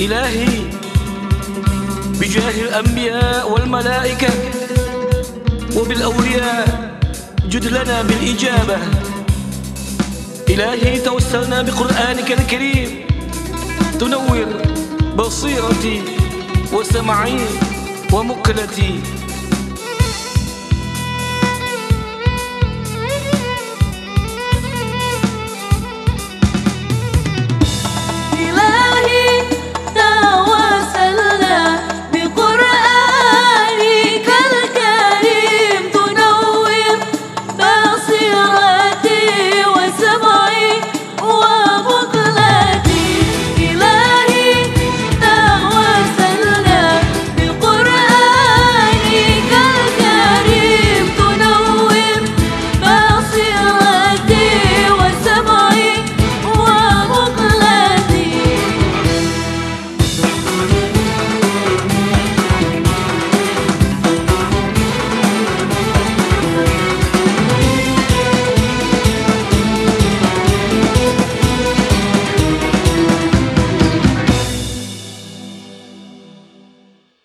إلهي بجاه الأنبياء والملائكة وبالأولياء جد لنا بالإجابة. إلهي توسلنا بقرآنك الكريم. تنور بصيرتي وسمعي ومقلتي.